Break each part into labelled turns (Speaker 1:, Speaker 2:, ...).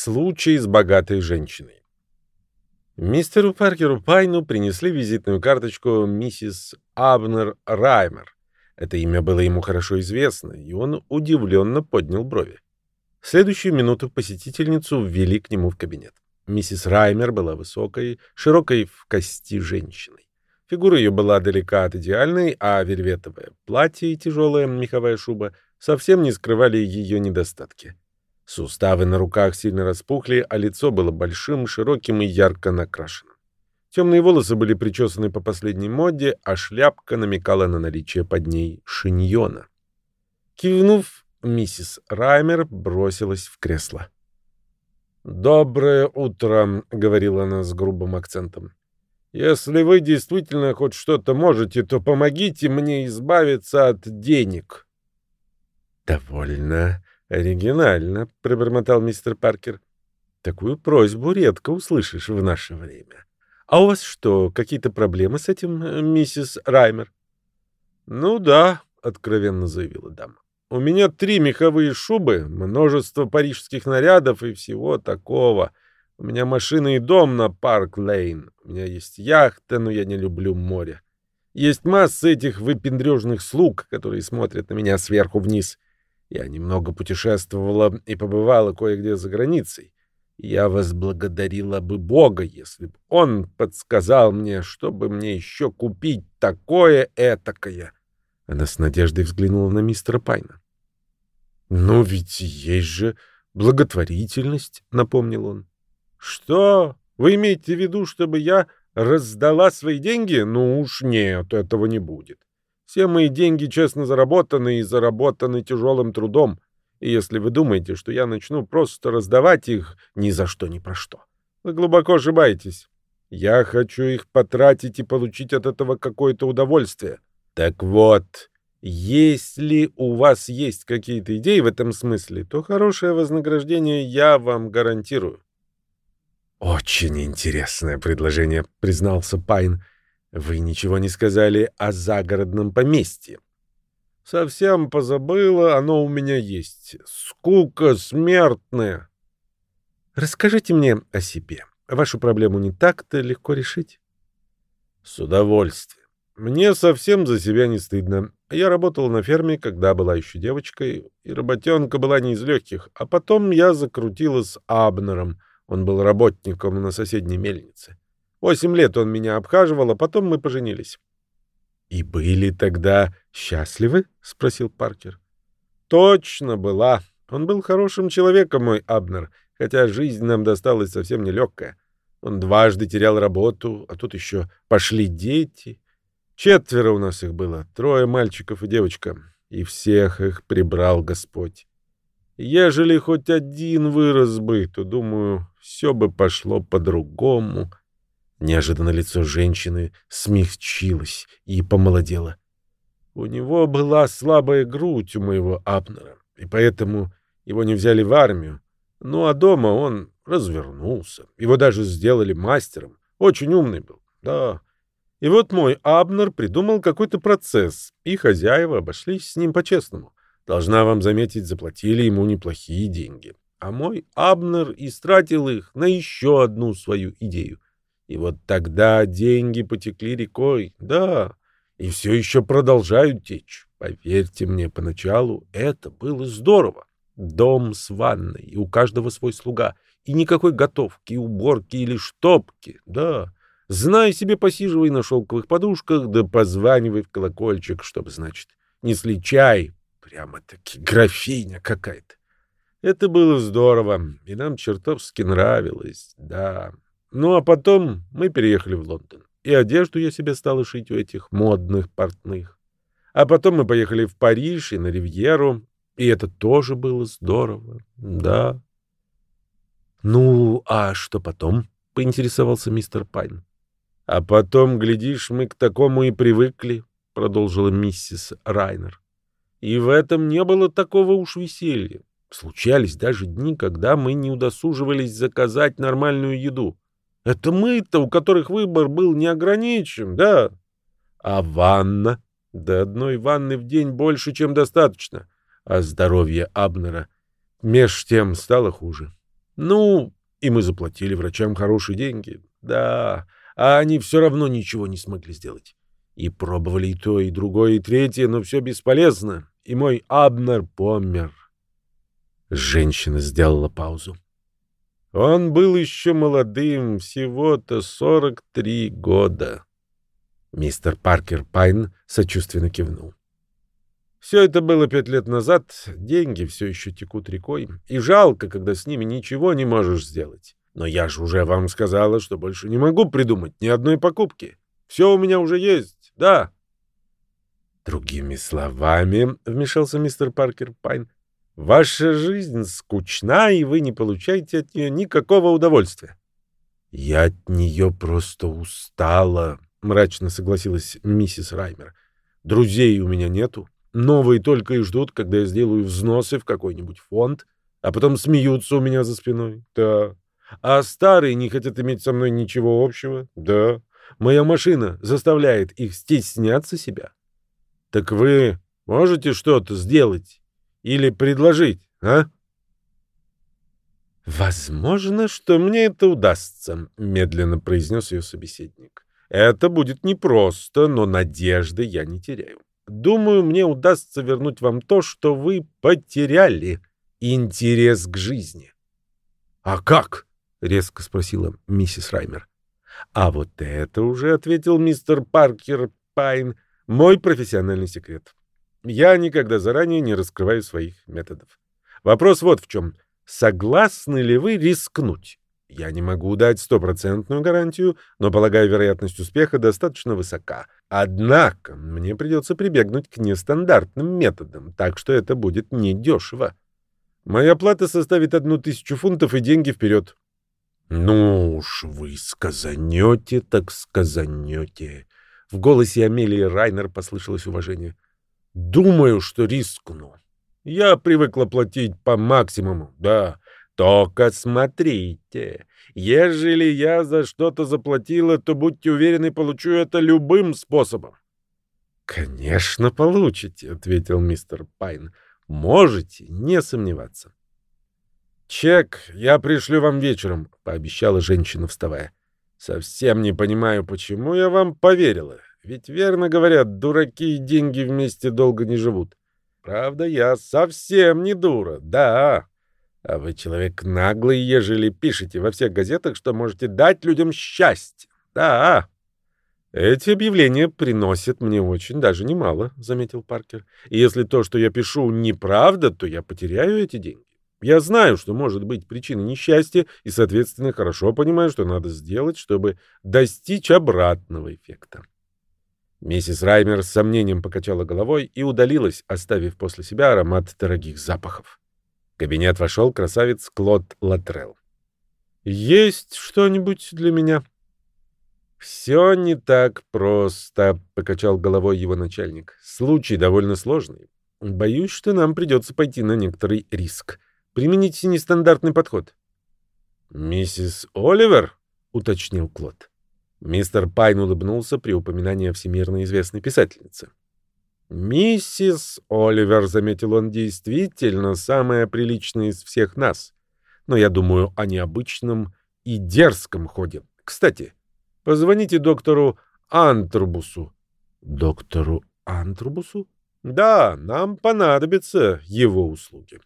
Speaker 1: Случай с богатой женщиной. Мистеру Паркеру Пайну принесли визитную карточку миссис Абнер Раймер. Это имя было ему хорошо известно, и он удивленно поднял брови. В следующую минуту посетительницу ввели к нему в кабинет. Миссис Раймер была высокой, широкой в кости женщиной. Фигура ее была далека от идеальной, а вельветовое платье и тяжелая меховая шуба совсем не скрывали ее недостатки. Суставы на руках сильно распухли, а лицо было большим, широким и ярко накрашенным. Темные волосы были причесаны по последней моде, а шляпка намекала на наличие под ней шиньона. Кивнув, миссис Раймер бросилась в кресло. «Доброе утро», — говорила она с грубым акцентом. Если вы действительно хоть что-то можете, то помогите мне избавиться от денег. Довольно оригинально, пробормотал мистер Паркер. Такую просьбу редко услышишь в наше время. А у вас что, какие-то проблемы с этим, миссис Раймер? Ну да, откровенно заявила дама. У меня три меховые шубы, множество парижских нарядов и всего такого. У меня машина и дом на Парк-Лейн. У меня есть яхта, но я не люблю море. Есть масса этих выпендрежных слуг, которые смотрят на меня сверху вниз. Я немного путешествовала и побывала кое-где за границей. Я возблагодарила бы Бога, если бы он подсказал мне, чтобы мне еще купить такое этакое. Она с надеждой взглянула на мистера Пайна. «Ну ведь есть же благотворительность», — напомнил он. Что? Вы имеете в виду, чтобы я раздала свои деньги? Ну уж нет, этого не будет. Все мои деньги честно заработаны и заработаны тяжелым трудом. И если вы думаете, что я начну просто раздавать их ни за что ни про что, вы глубоко ошибаетесь. Я хочу их потратить и получить от этого какое-то удовольствие. Так вот, если у вас есть какие-то идеи в этом смысле, то хорошее вознаграждение я вам гарантирую. «Очень интересное предложение», — признался Пайн. «Вы ничего не сказали о загородном поместье». «Совсем позабыла, оно у меня есть. Скука смертная». «Расскажите мне о себе. Вашу проблему не так-то легко решить». «С удовольствием. Мне совсем за себя не стыдно. Я работал на ферме, когда была еще девочкой, и работенка была не из легких, а потом я закрутила с Абнером». Он был работником на соседней мельнице. Восемь лет он меня обхаживал, а потом мы поженились. — И были тогда счастливы? — спросил Паркер. — Точно была. Он был хорошим человеком, мой Абнер, хотя жизнь нам досталась совсем нелегкая. Он дважды терял работу, а тут еще пошли дети. Четверо у нас их было, трое мальчиков и девочка, и всех их прибрал Господь. Ежели хоть один вырос бы, то, думаю, все бы пошло по-другому. Неожиданно лицо женщины смягчилось и помолодело. У него была слабая грудь у моего Абнера, и поэтому его не взяли в армию. Ну а дома он развернулся. Его даже сделали мастером. Очень умный был, да. И вот мой Абнер придумал какой-то процесс, и хозяева обошлись с ним по-честному. Должна вам заметить, заплатили ему неплохие деньги. А мой Абнер истратил их на еще одну свою идею. И вот тогда деньги потекли рекой, да, и все еще продолжают течь. Поверьте мне, поначалу это было здорово. Дом с ванной, и у каждого свой слуга, и никакой готовки, уборки или штопки, да. Знай себе, посиживай на шелковых подушках, да позванивай в колокольчик, чтобы, значит, несли чай, Прямо-таки графиня какая-то. Это было здорово, и нам чертовски нравилось, да. Ну, а потом мы переехали в Лондон, и одежду я себе стала шить у этих модных портных. А потом мы поехали в Париж и на Ривьеру, и это тоже было здорово, да. «Ну, а что потом?» — поинтересовался мистер Пайн. «А потом, глядишь, мы к такому и привыкли», — продолжила миссис Райнер. И в этом не было такого уж веселья. Случались даже дни, когда мы не удосуживались заказать нормальную еду. Это мы-то, у которых выбор был неограничен, да? А ванна? До одной ванны в день больше, чем достаточно. А здоровье Абнера меж тем стало хуже. Ну, и мы заплатили врачам хорошие деньги. Да, а они все равно ничего не смогли сделать. И пробовали и то, и другое, и третье, но все бесполезно. И мой Абнер помер. Женщина сделала паузу. Он был еще молодым, всего-то 43 года. Мистер Паркер Пайн сочувственно кивнул. Все это было пять лет назад, деньги все еще текут рекой, и жалко, когда с ними ничего не можешь сделать. Но я же уже вам сказала, что больше не могу придумать ни одной покупки. Все у меня уже есть, да. Другими словами, вмешался мистер Паркер Пайн, ваша жизнь скучна, и вы не получаете от нее никакого удовольствия. Я от нее просто устала, мрачно согласилась миссис Раймер. Друзей у меня нету. Новые только и ждут, когда я сделаю взносы в какой-нибудь фонд, а потом смеются у меня за спиной. Да. А старые не хотят иметь со мной ничего общего. Да. Моя машина заставляет их стесняться себя. Так вы можете что-то сделать или предложить, а? Возможно, что мне это удастся, медленно произнес ее собеседник. Это будет непросто, но надежды я не теряю. Думаю, мне удастся вернуть вам то, что вы потеряли интерес к жизни. А как? резко спросила миссис Раймер. А вот это уже ответил мистер Паркер Пайн, мой профессиональный секрет. Я никогда заранее не раскрываю своих методов. Вопрос вот в чем. Согласны ли вы рискнуть? Я не могу дать стопроцентную гарантию, но, полагаю, вероятность успеха достаточно высока. Однако мне придется прибегнуть к нестандартным методам, так что это будет недешево. Моя плата составит одну тысячу фунтов и деньги вперед. Ну уж вы сказанете, так сказанете. В голосе Амелии Райнер послышалось уважение. Думаю, что рискну. Я привыкла платить по максимуму, да. Только смотрите, ежели я за что-то заплатила, то будьте уверены, получу это любым способом. Конечно, получите, ответил мистер Пайн. Можете не сомневаться. Чек я пришлю вам вечером, пообещала женщина, вставая. Совсем не понимаю, почему я вам поверила. Ведь верно говорят, дураки и деньги вместе долго не живут. Правда, я совсем не дура. Да. А вы человек наглый, ежели пишете во всех газетах, что можете дать людям счастье. Да. Эти объявления приносят мне очень даже немало, заметил Паркер. И если то, что я пишу, неправда, то я потеряю эти деньги. Я знаю, что может быть причиной несчастья, и, соответственно, хорошо понимаю, что надо сделать, чтобы достичь обратного эффекта. Миссис Раймер с сомнением покачала головой и удалилась, оставив после себя аромат дорогих запахов. В кабинет вошел красавец Клод Латрелл. «Есть что-нибудь для меня?» «Все не так просто», — покачал головой его начальник. «Случай довольно сложный. Боюсь, что нам придется пойти на некоторый риск. Примените нестандартный подход». «Миссис Оливер?» — уточнил Клод. Мистер Пайн улыбнулся при упоминании всемирно известной писательницы. «Миссис Оливер», — заметил он, — «действительно самая приличная из всех нас. Но я думаю о необычном и дерзком ходе. Кстати, позвоните доктору Антрубусу». «Доктору Антрубусу?» «Да, нам понадобятся его услуги».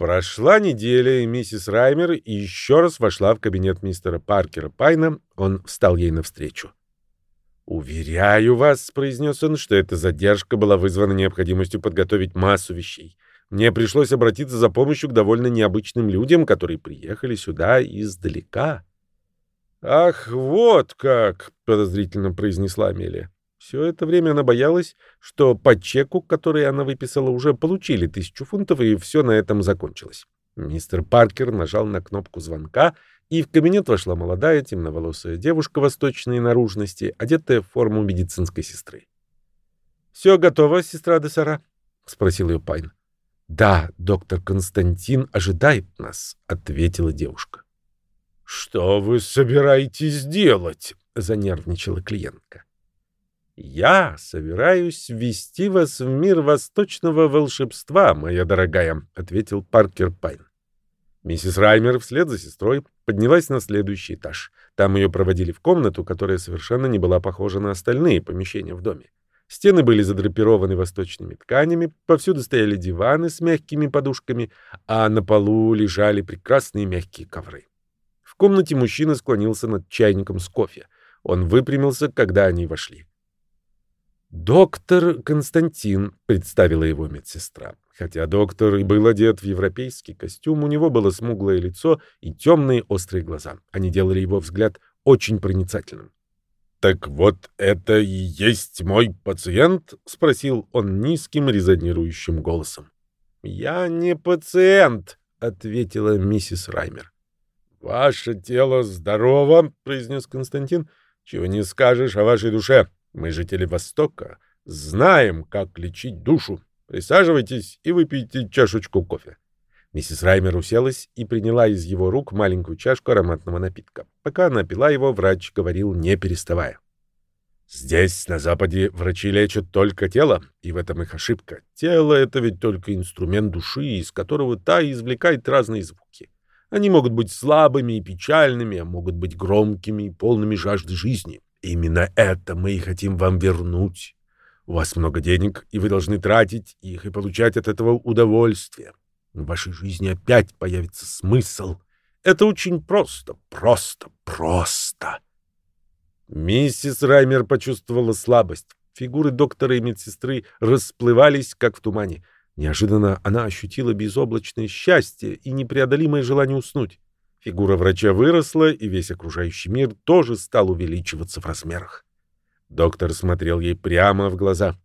Speaker 1: Прошла неделя, и миссис Раймер еще раз вошла в кабинет мистера Паркера Пайна. Он встал ей навстречу. «Уверяю вас», — произнес он, — «что эта задержка была вызвана необходимостью подготовить массу вещей. Мне пришлось обратиться за помощью к довольно необычным людям, которые приехали сюда издалека». «Ах, вот как!» — подозрительно произнесла Амелия. Все это время она боялась, что по чеку, который она выписала, уже получили тысячу фунтов, и все на этом закончилось. Мистер Паркер нажал на кнопку звонка, и в кабинет вошла молодая темноволосая девушка восточной наружности, одетая в форму медицинской сестры. «Все готово, сестра Десара?» — спросил ее Пайн. «Да, доктор Константин ожидает нас», — ответила девушка. «Что вы собираетесь делать?» — занервничала клиентка. «Я собираюсь ввести вас в мир восточного волшебства, моя дорогая», — ответил Паркер Пайн. Миссис Раймер вслед за сестрой поднялась на следующий этаж. Там ее проводили в комнату, которая совершенно не была похожа на остальные помещения в доме. Стены были задрапированы восточными тканями, повсюду стояли диваны с мягкими подушками, а на полу лежали прекрасные мягкие ковры. В комнате мужчина склонился над чайником с кофе. Он выпрямился, когда они вошли. «Доктор Константин», — представила его медсестра. Хотя доктор и был одет в европейский костюм, у него было смуглое лицо и темные острые глаза. Они делали его взгляд очень проницательным. «Так вот это и есть мой пациент?» — спросил он низким резонирующим голосом. «Я не пациент», — ответила миссис Раймер. «Ваше тело здорово», — произнес Константин. «Чего не скажешь о вашей душе. Мы, жители Востока, знаем, как лечить душу. Присаживайтесь и выпейте чашечку кофе. Миссис Раймер уселась и приняла из его рук маленькую чашку ароматного напитка. Пока она пила его, врач говорил, не переставая. Здесь, на Западе, врачи лечат только тело, и в этом их ошибка. Тело — это ведь только инструмент души, из которого та извлекает разные звуки. Они могут быть слабыми и печальными, а могут быть громкими и полными жажды жизни. Именно это мы и хотим вам вернуть. У вас много денег, и вы должны тратить их и получать от этого удовольствие. В вашей жизни опять появится смысл. Это очень просто, просто, просто. Миссис Раймер почувствовала слабость. Фигуры доктора и медсестры расплывались, как в тумане. Неожиданно она ощутила безоблачное счастье и непреодолимое желание уснуть. Фигура врача выросла, и весь окружающий мир тоже стал увеличиваться в размерах. Доктор смотрел ей прямо в глаза.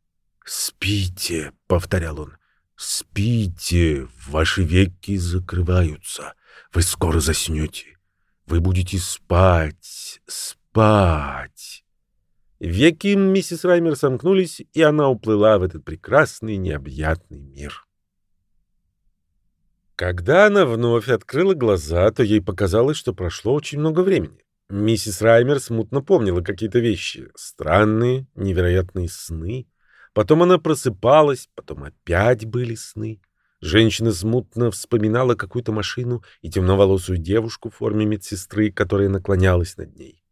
Speaker 1: «Спите», — повторял он, — «спите, ваши веки закрываются, вы скоро заснете, вы будете спать, спать». Веки миссис Раймер сомкнулись, и она уплыла в этот прекрасный необъятный мир. Когда она вновь открыла глаза, то ей показалось, что прошло очень много времени. Миссис Раймер смутно помнила какие-то вещи. Странные, невероятные сны. Потом она просыпалась, потом опять были сны. Женщина смутно вспоминала какую-то машину и темноволосую девушку в форме медсестры, которая наклонялась над ней.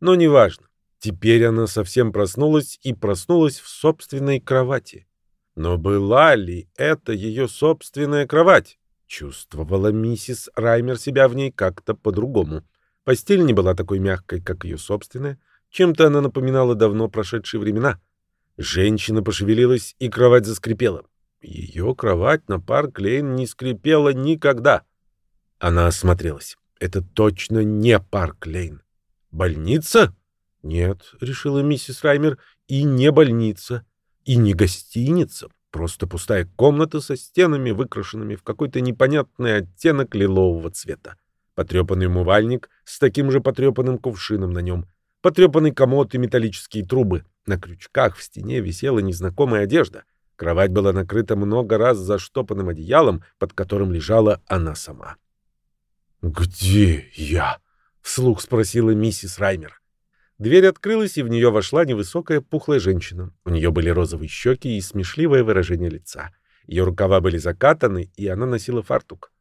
Speaker 1: Но неважно. Теперь она совсем проснулась и проснулась в собственной кровати. Но была ли это ее собственная кровать? Чувствовала миссис Раймер себя в ней как-то по-другому. Постель не была такой мягкой, как ее собственная. Чем-то она напоминала давно прошедшие времена. Женщина пошевелилась, и кровать заскрипела. Ее кровать на парк Лейн не скрипела никогда. Она осмотрелась. Это точно не парк Лейн. Больница? Нет, решила миссис Раймер, и не больница, и не гостиница. Просто пустая комната со стенами, выкрашенными в какой-то непонятный оттенок лилового цвета потрепанный умывальник с таким же потрепанным кувшином на нем, потрепанный комод и металлические трубы. На крючках в стене висела незнакомая одежда. Кровать была накрыта много раз заштопанным одеялом, под которым лежала она сама. «Где я?» — вслух спросила миссис Раймер. Дверь открылась, и в нее вошла невысокая пухлая женщина. У нее были розовые щеки и смешливое выражение лица. Ее рукава были закатаны, и она носила фартук.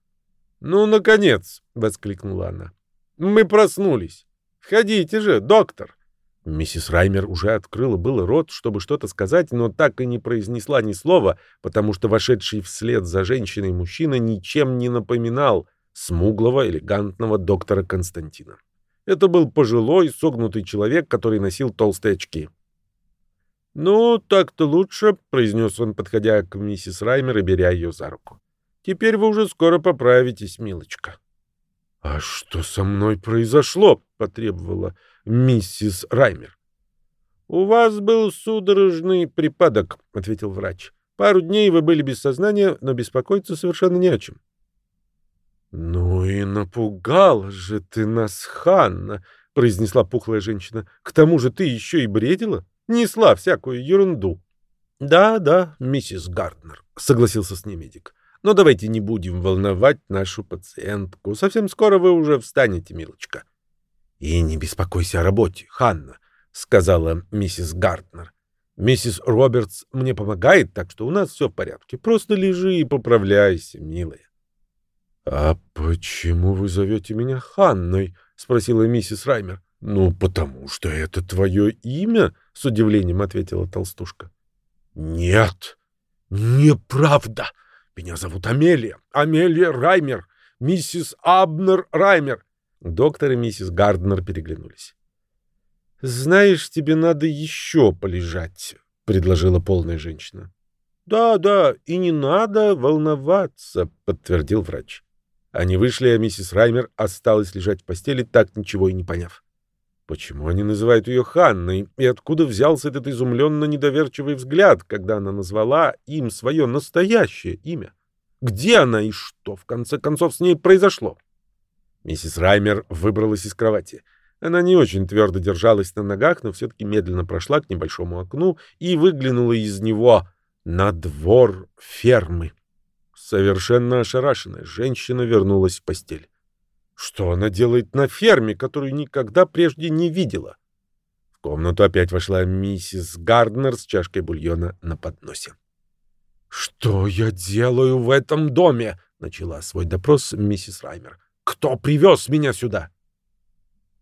Speaker 1: «Ну, наконец!» — воскликнула она. «Мы проснулись. Входите же, доктор!» Миссис Раймер уже открыла было рот, чтобы что-то сказать, но так и не произнесла ни слова, потому что вошедший вслед за женщиной мужчина ничем не напоминал смуглого, элегантного доктора Константина. Это был пожилой, согнутый человек, который носил толстые очки. «Ну, так-то лучше», — произнес он, подходя к миссис Раймер и беря ее за руку. Теперь вы уже скоро поправитесь, милочка. — А что со мной произошло? — потребовала миссис Раймер. — У вас был судорожный припадок, — ответил врач. — Пару дней вы были без сознания, но беспокоиться совершенно не о чем. — Ну и напугал же ты нас, Ханна, — произнесла пухлая женщина. — К тому же ты еще и бредила, несла всякую ерунду. — Да, да, миссис Гарднер, — согласился с ней медик. Но давайте не будем волновать нашу пациентку. Совсем скоро вы уже встанете, милочка. — И не беспокойся о работе, Ханна, — сказала миссис Гартнер. — Миссис Робертс мне помогает, так что у нас все в порядке. Просто лежи и поправляйся, милая. — А «Почему вы зовете меня Ханной?» — спросила миссис Раймер. «Ну, потому что это твое имя», — с удивлением ответила толстушка. «Нет, неправда. Меня зовут Амелия. Амелия Раймер. Миссис Абнер Раймер». Доктор и миссис Гарднер переглянулись. «Знаешь, тебе надо еще полежать», — предложила полная женщина. «Да, да, и не надо волноваться», — подтвердил врач. Они вышли, а миссис Раймер осталась лежать в постели, так ничего и не поняв. Почему они называют ее Ханной, и откуда взялся этот изумленно недоверчивый взгляд, когда она назвала им свое настоящее имя? Где она и что, в конце концов, с ней произошло? Миссис Раймер выбралась из кровати. Она не очень твердо держалась на ногах, но все-таки медленно прошла к небольшому окну и выглянула из него на двор фермы. Совершенно ошарашенная женщина вернулась в постель. Что она делает на ферме, которую никогда прежде не видела? В комнату опять вошла миссис Гарднер с чашкой бульона на подносе. «Что я делаю в этом доме?» — начала свой допрос миссис Раймер. «Кто привез меня сюда?»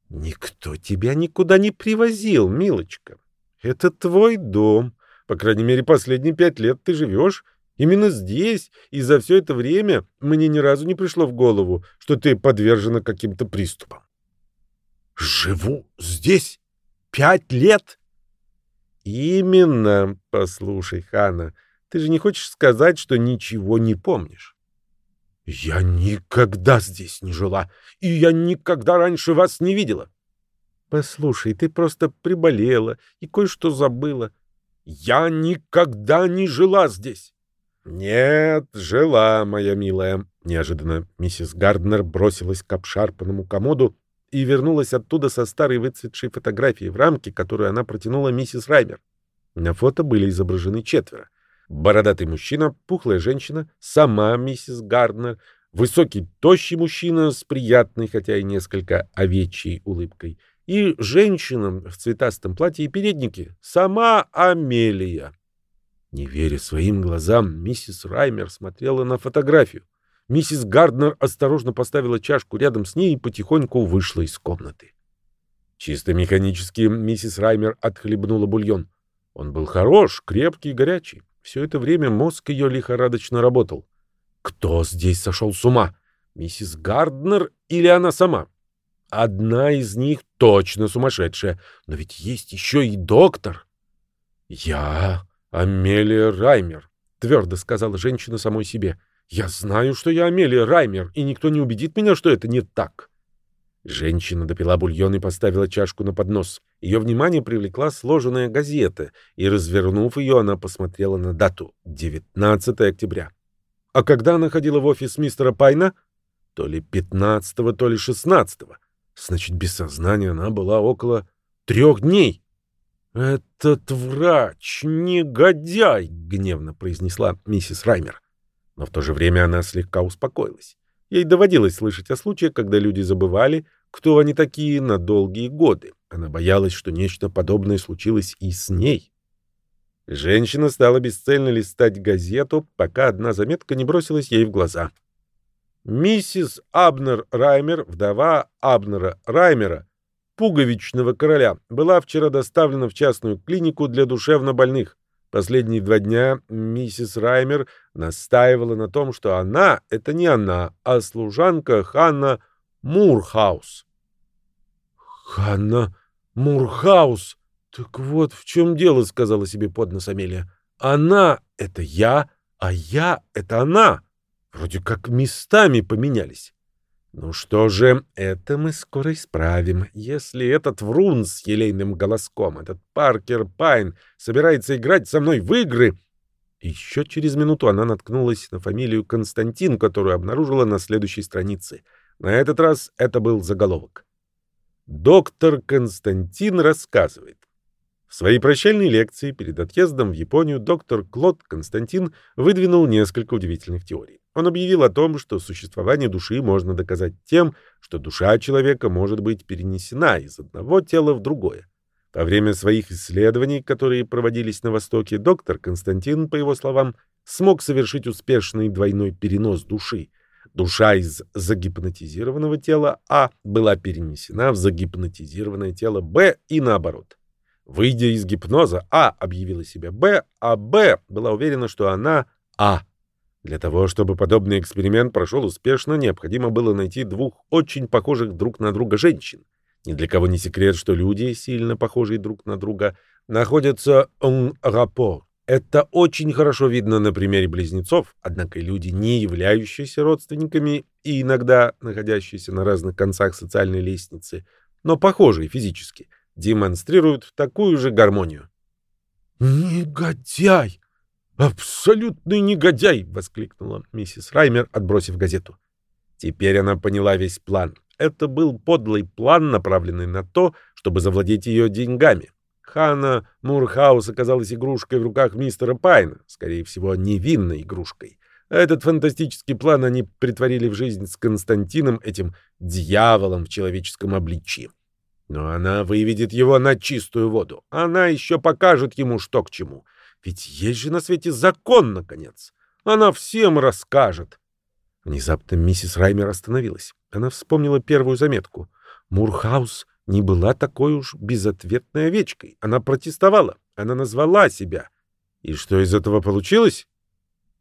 Speaker 1: «Никто тебя никуда не привозил, милочка. Это твой дом. По крайней мере, последние пять лет ты живешь Именно здесь и за все это время мне ни разу не пришло в голову, что ты подвержена каким-то приступам. Живу здесь пять лет? Именно, послушай, Хана, ты же не хочешь сказать, что ничего не помнишь? Я никогда здесь не жила, и я никогда раньше вас не видела. Послушай, ты просто приболела и кое-что забыла. Я никогда не жила здесь. «Нет, жила, моя милая». Неожиданно миссис Гарднер бросилась к обшарпанному комоду и вернулась оттуда со старой выцветшей фотографией в рамке, которую она протянула миссис Раймер. На фото были изображены четверо. Бородатый мужчина, пухлая женщина, сама миссис Гарднер, высокий, тощий мужчина с приятной, хотя и несколько овечьей улыбкой, и женщина в цветастом платье и переднике, сама Амелия. Не веря своим глазам, миссис Раймер смотрела на фотографию. Миссис Гарднер осторожно поставила чашку рядом с ней и потихоньку вышла из комнаты. Чисто механически миссис Раймер отхлебнула бульон. Он был хорош, крепкий и горячий. Все это время мозг ее лихорадочно работал. Кто здесь сошел с ума? Миссис Гарднер или она сама? Одна из них точно сумасшедшая, но ведь есть еще и доктор. Я «Амелия Раймер», — твердо сказала женщина самой себе. «Я знаю, что я Амелия Раймер, и никто не убедит меня, что это не так». Женщина допила бульон и поставила чашку на поднос. Ее внимание привлекла сложенная газета, и, развернув ее, она посмотрела на дату — 19 октября. А когда она ходила в офис мистера Пайна? То ли 15-го, то ли 16-го. Значит, без сознания она была около трех дней. «Этот врач — негодяй!» — гневно произнесла миссис Раймер. Но в то же время она слегка успокоилась. Ей доводилось слышать о случаях, когда люди забывали, кто они такие на долгие годы. Она боялась, что нечто подобное случилось и с ней. Женщина стала бесцельно листать газету, пока одна заметка не бросилась ей в глаза. Миссис Абнер Раймер, вдова Абнера Раймера, пуговичного короля, была вчера доставлена в частную клинику для душевнобольных. Последние два дня миссис Раймер настаивала на том, что она — это не она, а служанка Ханна Мурхаус. «Ханна Мурхаус! Так вот в чем дело», — сказала себе под нос Амелия. «Она — это я, а я — это она. Вроде как местами поменялись». Ну что же, это мы скоро исправим. Если этот врун с елейным голоском, этот Паркер Пайн, собирается играть со мной в игры... Еще через минуту она наткнулась на фамилию Константин, которую обнаружила на следующей странице. На этот раз это был заголовок. Доктор Константин рассказывает. В своей прощальной лекции перед отъездом в Японию доктор Клод Константин выдвинул несколько удивительных теорий. Он объявил о том, что существование души можно доказать тем, что душа человека может быть перенесена из одного тела в другое. Во время своих исследований, которые проводились на Востоке, доктор Константин, по его словам, смог совершить успешный двойной перенос души. Душа из загипнотизированного тела А была перенесена в загипнотизированное тело Б и наоборот. Выйдя из гипноза, А объявила себя Б, а Б была уверена, что она А. Для того, чтобы подобный эксперимент прошел успешно, необходимо было найти двух очень похожих друг на друга женщин. Ни для кого не секрет, что люди, сильно похожие друг на друга, находятся en rapport это очень хорошо видно на примере близнецов, однако люди, не являющиеся родственниками и иногда находящиеся на разных концах социальной лестницы, но похожие физически, демонстрируют такую же гармонию. «Негодяй! Абсолютный негодяй!» — воскликнула миссис Раймер, отбросив газету. Теперь она поняла весь план. Это был подлый план, направленный на то, чтобы завладеть ее деньгами. Ханна Мурхаус оказалась игрушкой в руках мистера Пайна, скорее всего, невинной игрушкой. Этот фантастический план они притворили в жизнь с Константином, этим дьяволом в человеческом обличье. Но она выведет его на чистую воду. Она еще покажет ему, что к чему. Ведь есть же на свете закон, наконец. Она всем расскажет. Внезапно миссис Раймер остановилась. Она вспомнила первую заметку. Мурхаус не была такой уж безответной овечкой. Она протестовала, она назвала себя. И что из этого получилось?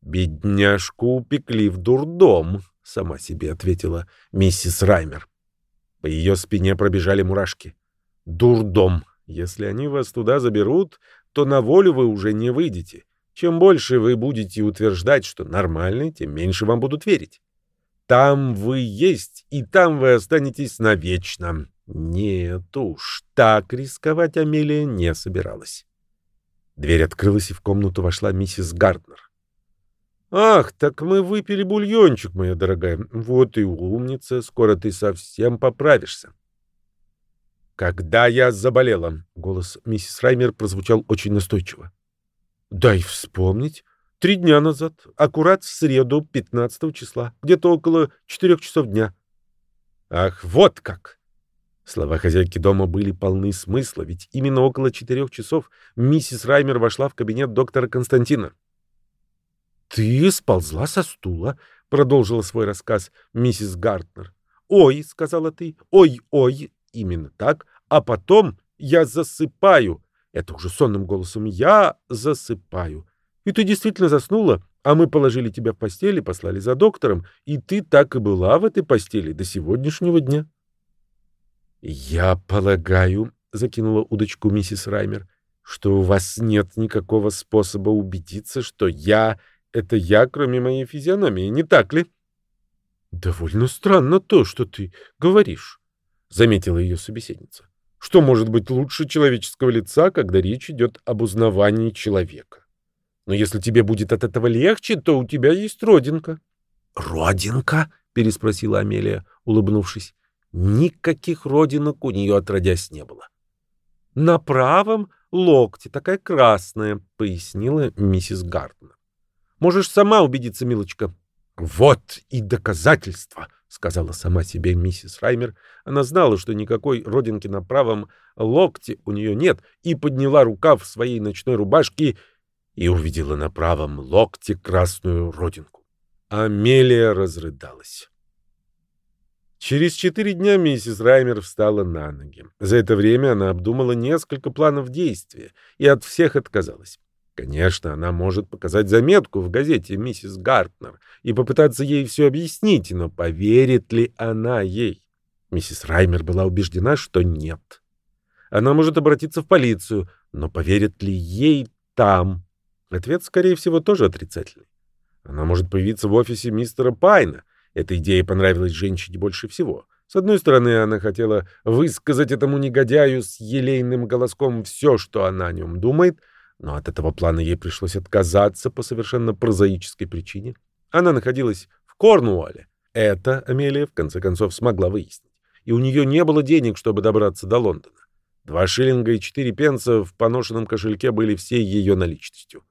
Speaker 1: «Бедняжку упекли в дурдом», — сама себе ответила миссис Раймер. По ее спине пробежали мурашки. «Дурдом. Если они вас туда заберут, то на волю вы уже не выйдете. Чем больше вы будете утверждать, что нормальный, тем меньше вам будут верить. Там вы есть, и там вы останетесь навечно. Нет уж, так рисковать Амелия не собиралась. Дверь открылась, и в комнату вошла миссис Гарднер. «Ах, так мы выпили бульончик, моя дорогая. Вот и умница, скоро ты совсем поправишься». «Когда я заболела?» — голос миссис Раймер прозвучал очень настойчиво. «Дай вспомнить. Три дня назад, аккурат в среду, 15 числа, где-то около четырех часов дня». «Ах, вот как!» Слова хозяйки дома были полны смысла, ведь именно около четырех часов миссис Раймер вошла в кабинет доктора Константина. «Ты сползла со стула», — продолжила свой рассказ миссис Гартнер. «Ой», — сказала ты, «ой-ой», именно так, а потом я засыпаю. Это уже сонным голосом «я засыпаю». И ты действительно заснула, а мы положили тебя в постель и послали за доктором, и ты так и была в этой постели до сегодняшнего дня. «Я полагаю», — закинула удочку миссис Раймер, «что у вас нет никакого способа убедиться, что я — это я, кроме моей физиономии, не так ли?» «Довольно странно то, что ты говоришь», — заметила ее собеседница. «Что может быть лучше человеческого лица, когда речь идет об узнавании человека? Но если тебе будет от этого легче, то у тебя есть родинка». «Родинка?» — переспросила Амелия, улыбнувшись. Никаких родинок у нее отродясь не было. «На правом локте такая красная», — пояснила миссис Гартнер. «Можешь сама убедиться, милочка». «Вот и доказательство», — сказала сама себе миссис Раймер. Она знала, что никакой родинки на правом локте у нее нет, и подняла рукав своей ночной рубашки и увидела на правом локте красную родинку. Амелия разрыдалась. Через четыре дня миссис Раймер встала на ноги. За это время она обдумала несколько планов действия и от всех отказалась. Конечно, она может показать заметку в газете «Миссис Гартнер» и попытаться ей все объяснить, но поверит ли она ей? Миссис Раймер была убеждена, что нет. Она может обратиться в полицию, но поверит ли ей там? Ответ, скорее всего, тоже отрицательный. Она может появиться в офисе мистера Пайна — эта идея понравилась женщине больше всего. С одной стороны, она хотела высказать этому негодяю с елейным голоском все, что она о нем думает, но от этого плана ей пришлось отказаться по совершенно прозаической причине. Она находилась в Корнуолле. Это Амелия, в конце концов, смогла выяснить. И у нее не было денег, чтобы добраться до Лондона. Два шиллинга и четыре пенса в поношенном кошельке были всей ее наличностью.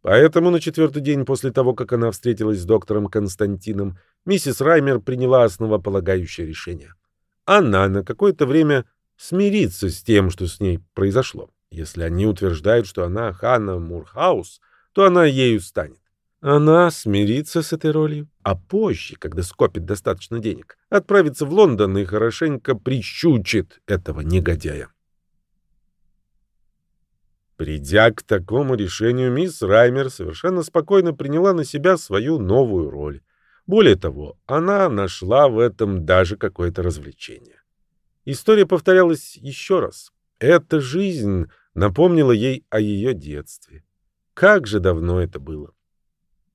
Speaker 1: Поэтому на четвертый день после того, как она встретилась с доктором Константином, миссис Раймер приняла основополагающее решение. Она на какое-то время смирится с тем, что с ней произошло. Если они утверждают, что она Ханна Мурхаус, то она ею станет. Она смирится с этой ролью, а позже, когда скопит достаточно денег, отправится в Лондон и хорошенько прищучит этого негодяя. Придя к такому решению, мисс Раймер совершенно спокойно приняла на себя свою новую роль. Более того, она нашла в этом даже какое-то развлечение. История повторялась еще раз. Эта жизнь напомнила ей о ее детстве. Как же давно это было.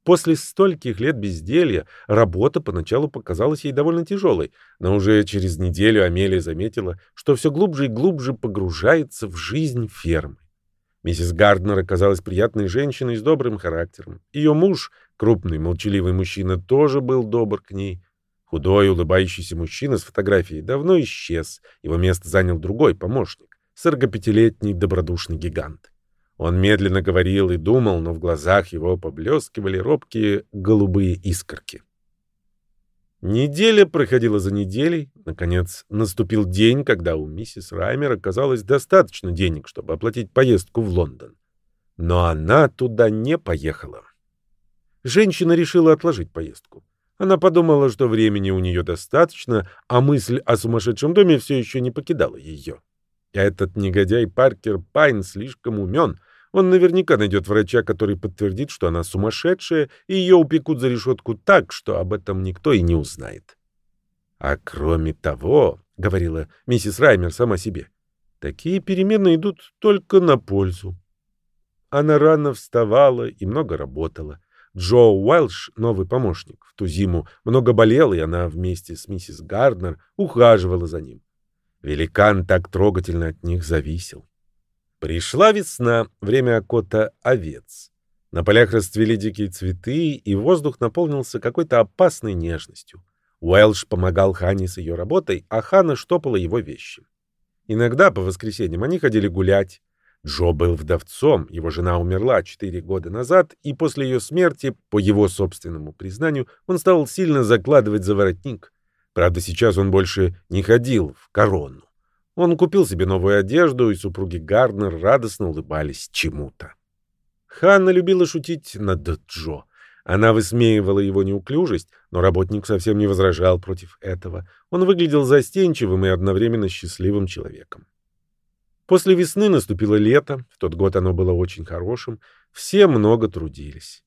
Speaker 1: После стольких лет безделья работа поначалу показалась ей довольно тяжелой, но уже через неделю Амелия заметила, что все глубже и глубже погружается в жизнь фермы. Миссис Гарднер оказалась приятной женщиной с добрым характером. Ее муж, крупный молчаливый мужчина, тоже был добр к ней. Худой, улыбающийся мужчина с фотографией давно исчез, его место занял другой помощник, сорокапятилетний добродушный гигант. Он медленно говорил и думал, но в глазах его поблескивали робкие голубые искорки. Неделя проходила за неделей. Наконец, наступил день, когда у миссис Раймер оказалось достаточно денег, чтобы оплатить поездку в Лондон. Но она туда не поехала. Женщина решила отложить поездку. Она подумала, что времени у нее достаточно, а мысль о сумасшедшем доме все еще не покидала ее. Этот негодяй Паркер Пайн слишком умен. Он наверняка найдет врача, который подтвердит, что она сумасшедшая, и ее упекут за решетку так, что об этом никто и не узнает. А кроме того, — говорила миссис Раймер сама себе, — такие перемены идут только на пользу. Она рано вставала и много работала. Джо Уэлш, новый помощник, в ту зиму много болел, и она вместе с миссис Гарднер ухаживала за ним. Великан так трогательно от них зависел. Пришла весна, время окота овец. На полях расцвели дикие цветы, и воздух наполнился какой-то опасной нежностью. Уэлш помогал Хане с ее работой, а Хана штопала его вещи. Иногда по воскресеньям они ходили гулять. Джо был вдовцом, его жена умерла четыре года назад, и после ее смерти, по его собственному признанию, он стал сильно закладывать за воротник. Правда, сейчас он больше не ходил в корону. Он купил себе новую одежду, и супруги Гарднер радостно улыбались чему-то. Ханна любила шутить над Джо. Она высмеивала его неуклюжесть, но работник совсем не возражал против этого. Он выглядел застенчивым и одновременно счастливым человеком. После весны наступило лето, в тот год оно было очень хорошим, все много трудились.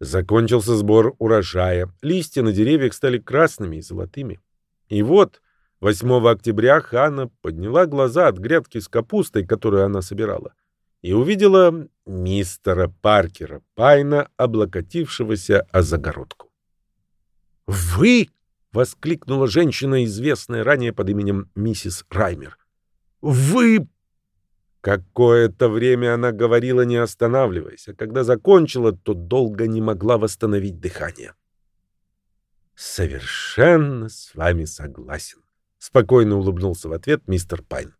Speaker 1: Закончился сбор урожая, листья на деревьях стали красными и золотыми. И вот 8 октября Ханна подняла глаза от грядки с капустой, которую она собирала, и увидела мистера Паркера Пайна, облокотившегося о загородку. «Вы!» — воскликнула женщина, известная ранее под именем миссис Раймер. «Вы!» Какое-то время она говорила, не останавливаясь, а когда закончила, то долго не могла восстановить дыхание. «Совершенно с вами согласен», — спокойно улыбнулся в ответ мистер Пайн.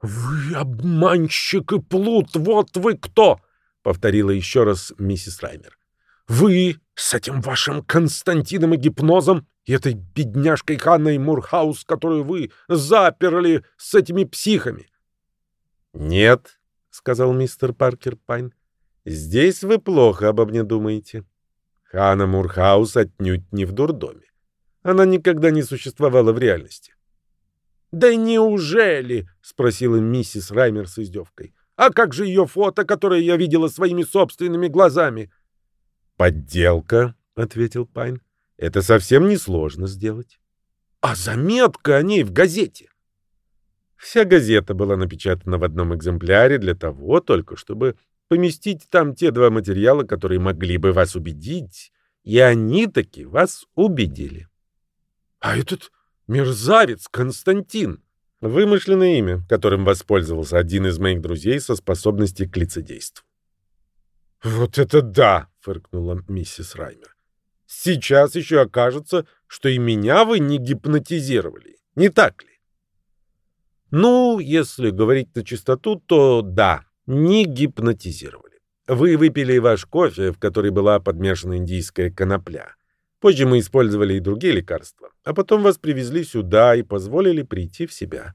Speaker 1: «Вы обманщик и плут, вот вы кто!» — повторила еще раз миссис Раймер. «Вы с этим вашим Константином и гипнозом и этой бедняжкой Ханной Мурхаус, которую вы заперли с этими психами!» «Нет», — сказал мистер Паркер Пайн, — «здесь вы плохо обо мне думаете. Ханна Мурхаус отнюдь не в дурдоме. Она никогда не существовала в реальности. «Да неужели?» — спросила миссис Раймер с издевкой. «А как же ее фото, которое я видела своими собственными глазами?» «Подделка», — ответил Пайн. «Это совсем несложно сделать». «А заметка о ней в газете?» Вся газета была напечатана в одном экземпляре для того только, чтобы поместить там те два материала, которые могли бы вас убедить, и они таки вас убедили. А этот мерзавец Константин. Вымышленное имя, которым воспользовался один из моих друзей со способностью к лицедейству. «Вот это да!» — фыркнула миссис Раймер. «Сейчас еще окажется, что и меня вы не гипнотизировали, не так ли?» «Ну, если говорить на чистоту, то да, не гипнотизировали. Вы выпили ваш кофе, в который была подмешана индийская конопля. Позже мы использовали и другие лекарства, а потом вас привезли сюда и позволили прийти в себя.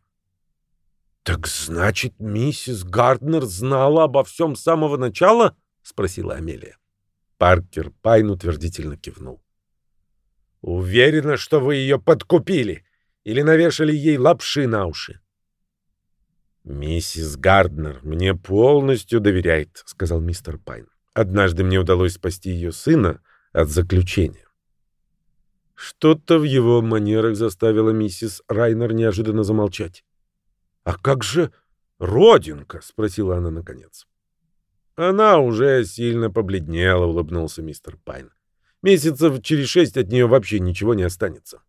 Speaker 1: — Так значит, миссис Гарднер знала обо всем с самого начала? — спросила Амелия. Паркер Пайн утвердительно кивнул. «Уверена, что вы ее подкупили или навешали ей лапши на уши?» «Миссис Гарднер мне полностью доверяет», — сказал мистер Пайн. «Однажды мне удалось спасти ее сына от заключения». Что-то в его манерах заставило миссис Райнер неожиданно замолчать. «А как же родинка?» — спросила она наконец. Она уже сильно побледнела, улыбнулся мистер Пайн. Месяцев через шесть от нее вообще ничего не останется.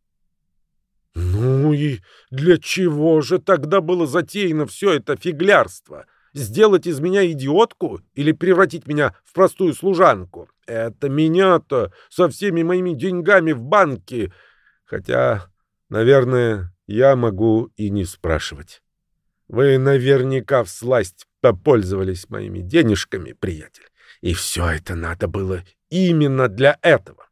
Speaker 1: Ну и для чего же тогда было затеяно все это фиглярство? Сделать из меня идиотку или превратить меня в простую служанку? Это меня-то со всеми моими деньгами в банке. Хотя, наверное, я могу и не спрашивать. Вы наверняка всласть попользовались моими денежками, приятель. И все это надо было именно для этого.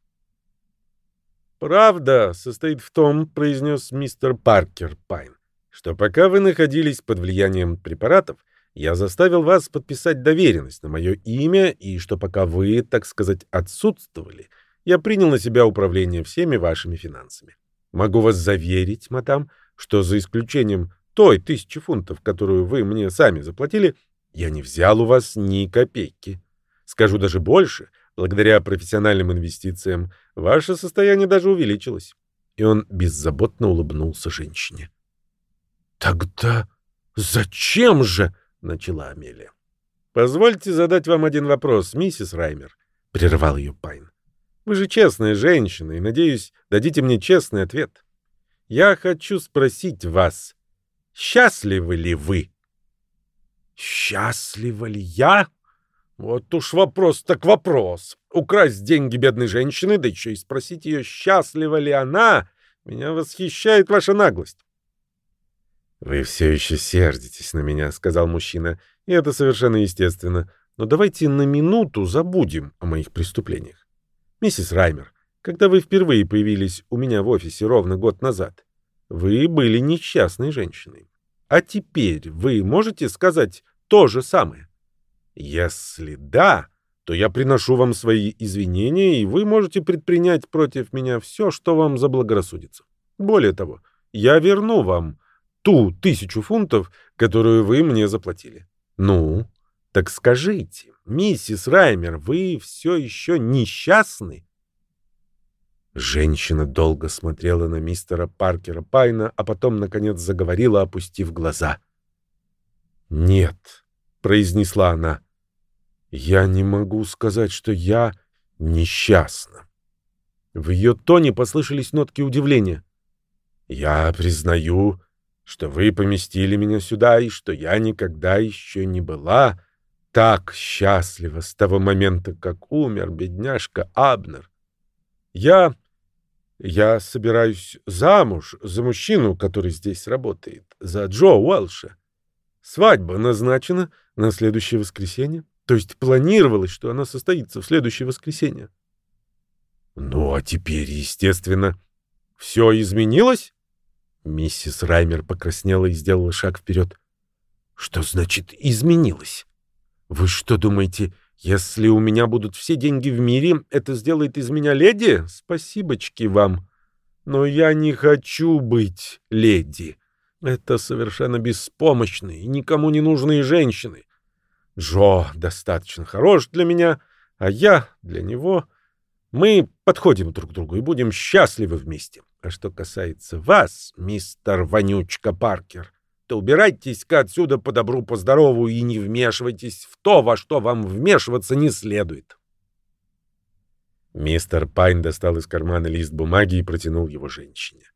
Speaker 1: «Правда состоит в том, — произнес мистер Паркер Пайн, — что пока вы находились под влиянием препаратов, я заставил вас подписать доверенность на мое имя, и что пока вы, так сказать, отсутствовали, я принял на себя управление всеми вашими финансами. Могу вас заверить, мадам, что за исключением той тысячи фунтов, которую вы мне сами заплатили, я не взял у вас ни копейки. Скажу даже больше, благодаря профессиональным инвестициям ваше состояние даже увеличилось. И он беззаботно улыбнулся женщине. «Тогда зачем же?» — начала Амелия. «Позвольте задать вам один вопрос, миссис Раймер», — прервал ее Пайн. «Вы же честная женщина, и, надеюсь, дадите мне честный ответ. Я хочу спросить вас, Счастливы ли вы? Счастлива ли я? Вот уж вопрос так вопрос. Украсть деньги бедной женщины, да еще и спросить ее, счастлива ли она, меня восхищает ваша наглость. «Вы все еще сердитесь на меня», — сказал мужчина, — «и это совершенно естественно. Но давайте на минуту забудем о моих преступлениях. Миссис Раймер, когда вы впервые появились у меня в офисе ровно год назад, вы были несчастной женщиной. А теперь вы можете сказать то же самое? Если да, то я приношу вам свои извинения, и вы можете предпринять против меня все, что вам заблагорассудится. Более того, я верну вам ту тысячу фунтов, которую вы мне заплатили. Ну, так скажите, миссис Раймер, вы все еще несчастны? Женщина долго смотрела на мистера Паркера Пайна, а потом, наконец, заговорила, опустив глаза. «Нет», — произнесла она, — «я не могу сказать, что я несчастна». В ее тоне послышались нотки удивления. «Я признаю, что вы поместили меня сюда, и что я никогда еще не была так счастлива с того момента, как умер бедняжка Абнер. Я я собираюсь замуж за мужчину, который здесь работает, за Джо Уэлша. Свадьба назначена на следующее воскресенье. То есть планировалось, что она состоится в следующее воскресенье. Ну, а теперь, естественно, все изменилось? Миссис Раймер покраснела и сделала шаг вперед. Что значит «изменилось»? Вы что думаете, если у меня будут все деньги в мире, это сделает из меня леди? Спасибочки вам. Но я не хочу быть леди. Это совершенно беспомощные никому не нужные женщины. Джо достаточно хорош для меня, а я для него. Мы подходим друг к другу и будем счастливы вместе. А что касается вас, мистер Вонючка Паркер, то убирайтесь-ка отсюда по добру, по здорову и не вмешивайтесь в то, во что вам вмешиваться не следует. Мистер Пайн достал из кармана лист бумаги и протянул его женщине.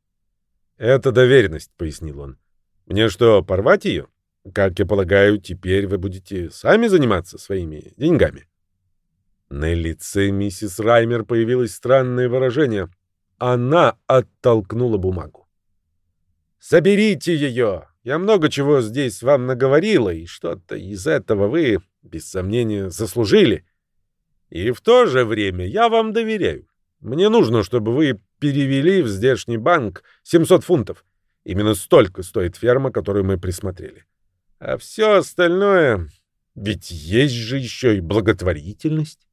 Speaker 1: «Это доверенность», — пояснил он. «Мне что, порвать ее? Как я полагаю, теперь вы будете сами заниматься своими деньгами?» На лице миссис Раймер появилось странное выражение. Она оттолкнула бумагу. «Соберите ее! Я много чего здесь вам наговорила, и что-то из этого вы, без сомнения, заслужили. И в то же время я вам доверяю. Мне нужно, чтобы вы перевели в здешний банк 700 фунтов. Именно столько стоит ферма, которую мы присмотрели. А все остальное... Ведь есть же еще и благотворительность.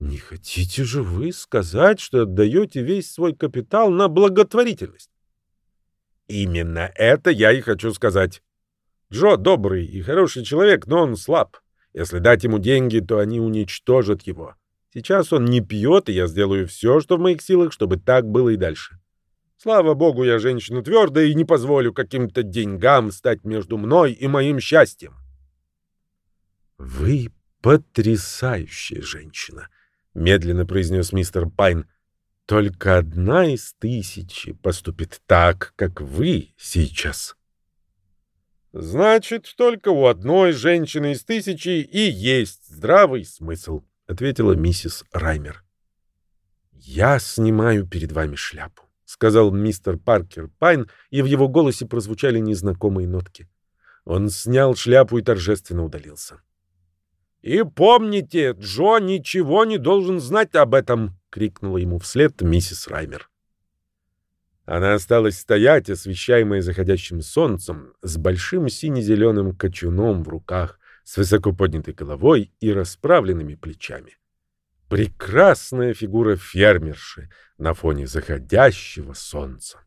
Speaker 1: Не хотите же вы сказать, что отдаете весь свой капитал на благотворительность? Именно это я и хочу сказать. Джо добрый и хороший человек, но он слаб. Если дать ему деньги, то они уничтожат его. Сейчас он не пьет, и я сделаю все, что в моих силах, чтобы так было и дальше. Слава богу, я женщина твердая и не позволю каким-то деньгам стать между мной и моим счастьем. Вы потрясающая женщина, медленно произнес мистер Пайн. Только одна из тысячи поступит так, как вы сейчас. Значит, только у одной женщины из тысячи и есть здравый смысл, ответила миссис Раймер. Я снимаю перед вами шляпу, сказал мистер Паркер Пайн, и в его голосе прозвучали незнакомые нотки. Он снял шляпу и торжественно удалился. «И помните, Джо ничего не должен знать об этом!» — крикнула ему вслед миссис Раймер. Она осталась стоять, освещаемая заходящим солнцем, с большим сине-зеленым кочуном в руках, с высоко поднятой головой и расправленными плечами. Прекрасная фигура фермерши на фоне заходящего солнца.